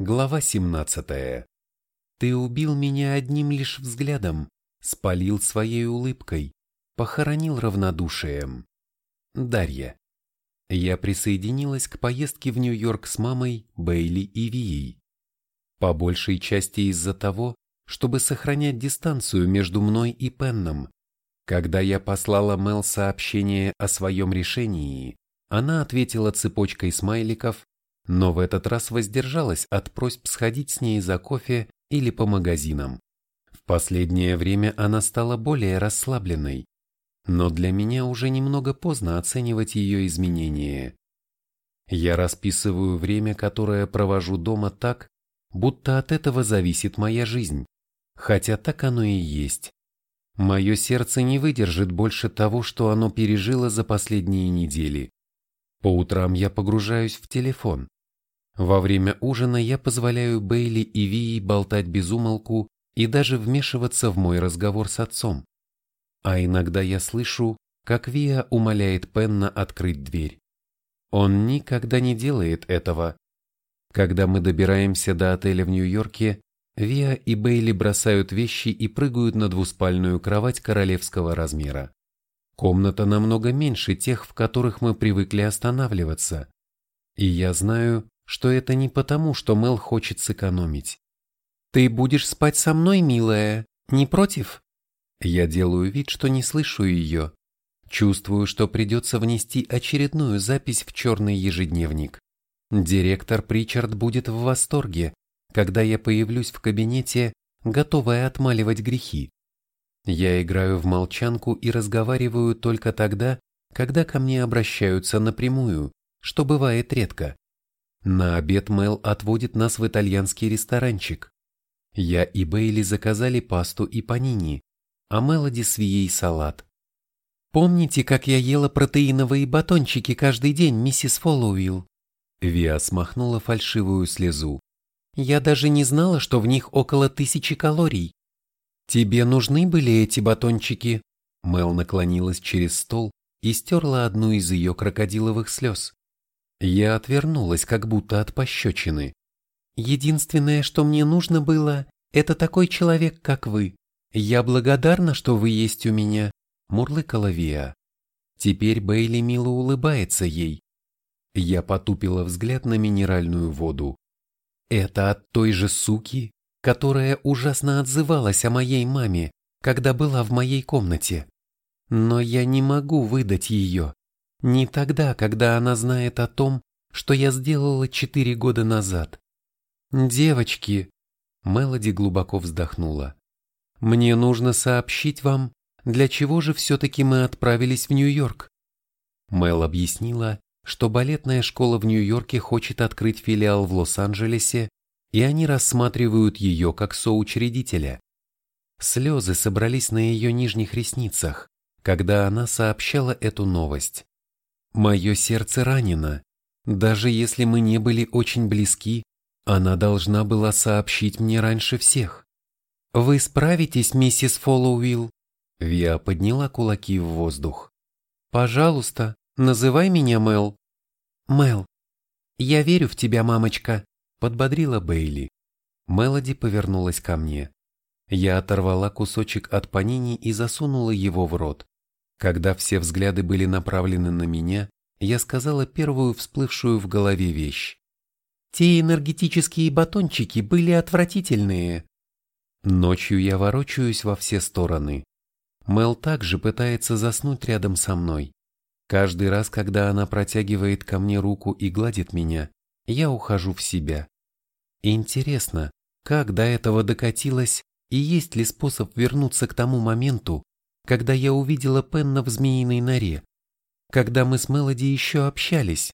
Глава 17. Ты убил меня одним лишь взглядом, спалил своей улыбкой, похоронил равнодушием. Дарья. Я присоединилась к поездке в Нью-Йорк с мамой, Бейли и Вией. По большей части из-за того, чтобы сохранять дистанцию между мной и Пенном. Когда я послала Мел сообщение о своем решении, она ответила цепочкой смайликов, но в этот раз воздержалась от просьб сходить с ней за кофе или по магазинам. В последнее время она стала более расслабленной, но для меня уже немного поздно оценивать ее изменения. Я расписываю время, которое провожу дома так, будто от этого зависит моя жизнь, хотя так оно и есть. Мое сердце не выдержит больше того, что оно пережило за последние недели. По утрам я погружаюсь в телефон, во время ужина я позволяю Бейли и Вии болтать без умолку и даже вмешиваться в мой разговор с отцом. А иногда я слышу, как Вия умоляет Пенна открыть дверь. Он никогда не делает этого. Когда мы добираемся до отеля в Нью-Йорке, Виа и Бейли бросают вещи и прыгают на двуспальную кровать королевского размера. Комната намного меньше тех, в которых мы привыкли останавливаться. И я знаю, что это не потому, что Мел хочет сэкономить. «Ты будешь спать со мной, милая, не против?» Я делаю вид, что не слышу ее. Чувствую, что придется внести очередную запись в черный ежедневник. Директор Причард будет в восторге, когда я появлюсь в кабинете, готовая отмаливать грехи. Я играю в молчанку и разговариваю только тогда, когда ко мне обращаются напрямую, что бывает редко. На обед Мел отводит нас в итальянский ресторанчик. Я и Бейли заказали пасту и панини, а Мелоди свией салат. «Помните, как я ела протеиновые батончики каждый день, миссис Фоллоуилл?» Виа смахнула фальшивую слезу. «Я даже не знала, что в них около тысячи калорий». «Тебе нужны были эти батончики?» Мел наклонилась через стол и стерла одну из ее крокодиловых слез. Я отвернулась, как будто от пощечины. Единственное, что мне нужно было, это такой человек, как вы. Я благодарна, что вы есть у меня, мурлыкала Виа. Теперь Бейли мило улыбается ей. Я потупила взгляд на минеральную воду. Это от той же суки, которая ужасно отзывалась о моей маме, когда была в моей комнате. Но я не могу выдать ее. Не тогда, когда она знает о том, что я сделала четыре года назад. Девочки, Мелоди глубоко вздохнула. Мне нужно сообщить вам, для чего же все-таки мы отправились в Нью-Йорк. Мел объяснила, что балетная школа в Нью-Йорке хочет открыть филиал в Лос-Анджелесе, и они рассматривают ее как соучредителя. Слезы собрались на ее нижних ресницах, когда она сообщала эту новость. Мое сердце ранено. Даже если мы не были очень близки, она должна была сообщить мне раньше всех. «Вы справитесь, миссис Фоллоуилл?» Виа подняла кулаки в воздух. «Пожалуйста, называй меня Мел». «Мел, я верю в тебя, мамочка», — подбодрила Бейли. Мелоди повернулась ко мне. Я оторвала кусочек от панини и засунула его в рот. Когда все взгляды были направлены на меня, я сказала первую всплывшую в голове вещь. Те энергетические батончики были отвратительные. Ночью я ворочаюсь во все стороны. Мел также пытается заснуть рядом со мной. Каждый раз, когда она протягивает ко мне руку и гладит меня, я ухожу в себя. Интересно, как до этого докатилось и есть ли способ вернуться к тому моменту, когда я увидела Пенна в змеиной норе, когда мы с Мелоди еще общались.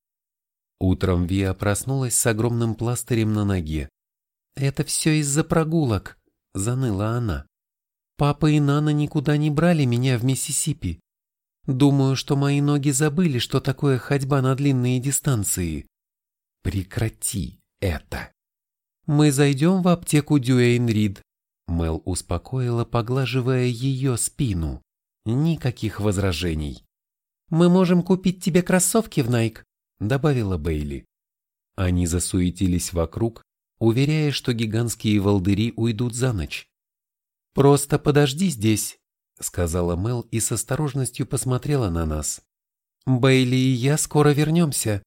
Утром Виа проснулась с огромным пластырем на ноге. «Это все из-за прогулок», — заныла она. «Папа и Нана никуда не брали меня в Миссисипи. Думаю, что мои ноги забыли, что такое ходьба на длинные дистанции». «Прекрати это!» «Мы зайдем в аптеку Дюэйн Рид», — Мел успокоила, поглаживая ее спину. Никаких возражений. «Мы можем купить тебе кроссовки в Nike», — добавила Бейли. Они засуетились вокруг, уверяя, что гигантские волдыри уйдут за ночь. «Просто подожди здесь», — сказала Мел и с осторожностью посмотрела на нас. «Бейли и я скоро вернемся».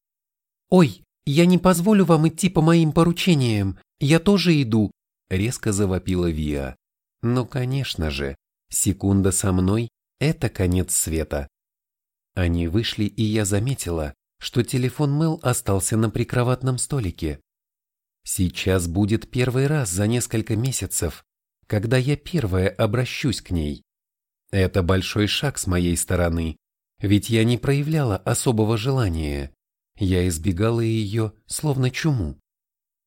«Ой, я не позволю вам идти по моим поручениям, я тоже иду», — резко завопила Виа. «Ну, конечно же, секунда со мной — это конец света». Они вышли, и я заметила, что телефон Мел остался на прикроватном столике. Сейчас будет первый раз за несколько месяцев, когда я первая обращусь к ней. Это большой шаг с моей стороны, ведь я не проявляла особого желания. Я избегала ее, словно чуму.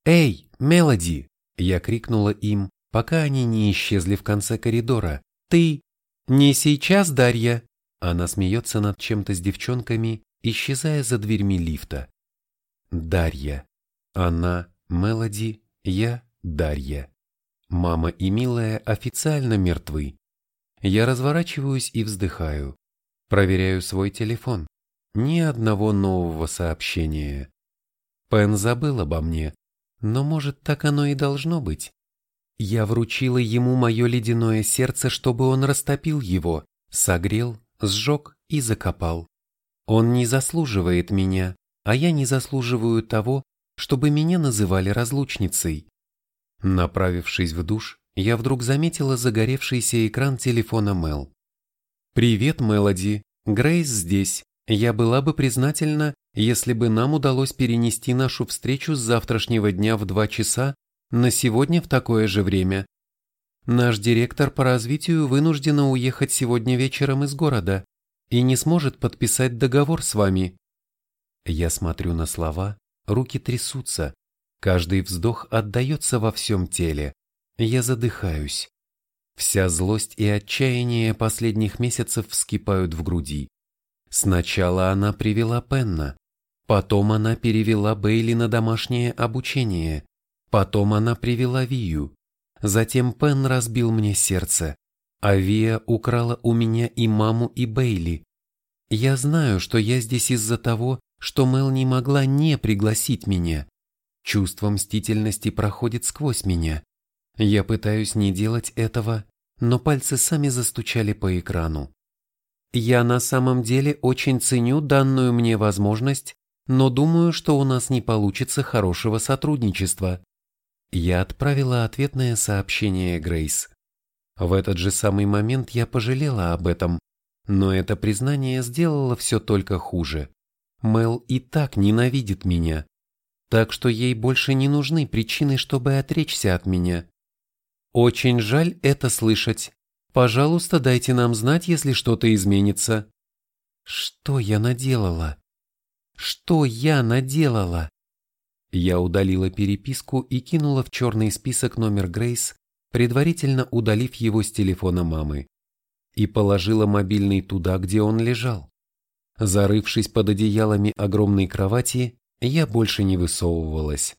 «Эй, Мелоди!» – я крикнула им, пока они не исчезли в конце коридора. «Ты...» «Не сейчас, Дарья!» Она смеется над чем-то с девчонками, исчезая за дверьми лифта. Дарья. Она, Мелоди, я, Дарья. Мама и милая официально мертвы. Я разворачиваюсь и вздыхаю. Проверяю свой телефон. Ни одного нового сообщения. Пен забыл обо мне, но может так оно и должно быть. Я вручила ему мое ледяное сердце, чтобы он растопил его, согрел, сжег и закопал. Он не заслуживает меня, а я не заслуживаю того, чтобы меня называли разлучницей. Направившись в душ, я вдруг заметила загоревшийся экран телефона Мел. «Привет, Мелоди. Грейс здесь. Я была бы признательна, если бы нам удалось перенести нашу встречу с завтрашнего дня в два часа на сегодня в такое же время. Наш директор по развитию вынуждена уехать сегодня вечером из города и не сможет подписать договор с вами. Я смотрю на слова, руки трясутся, каждый вздох отдается во всем теле. Я задыхаюсь. Вся злость и отчаяние последних месяцев вскипают в груди. Сначала она привела Пенна, потом она перевела Бейли на домашнее обучение, потом она привела Вию. Затем Пен разбил мне сердце, а Вия украла у меня и маму, и Бейли. Я знаю, что я здесь из-за того, что Мел не могла не пригласить меня. Чувство мстительности проходит сквозь меня. Я пытаюсь не делать этого, но пальцы сами застучали по экрану. Я на самом деле очень ценю данную мне возможность, но думаю, что у нас не получится хорошего сотрудничества. Я отправила ответное сообщение Грейс. В этот же самый момент я пожалела об этом, но это признание сделало все только хуже. Мел и так ненавидит меня, так что ей больше не нужны причины, чтобы отречься от меня. Очень жаль это слышать. Пожалуйста, дайте нам знать, если что-то изменится. Что я наделала? Что я наделала? Я удалила переписку и кинула в черный список номер Грейс, предварительно удалив его с телефона мамы, и положила мобильный туда, где он лежал. Зарывшись под одеялами огромной кровати, я больше не высовывалась.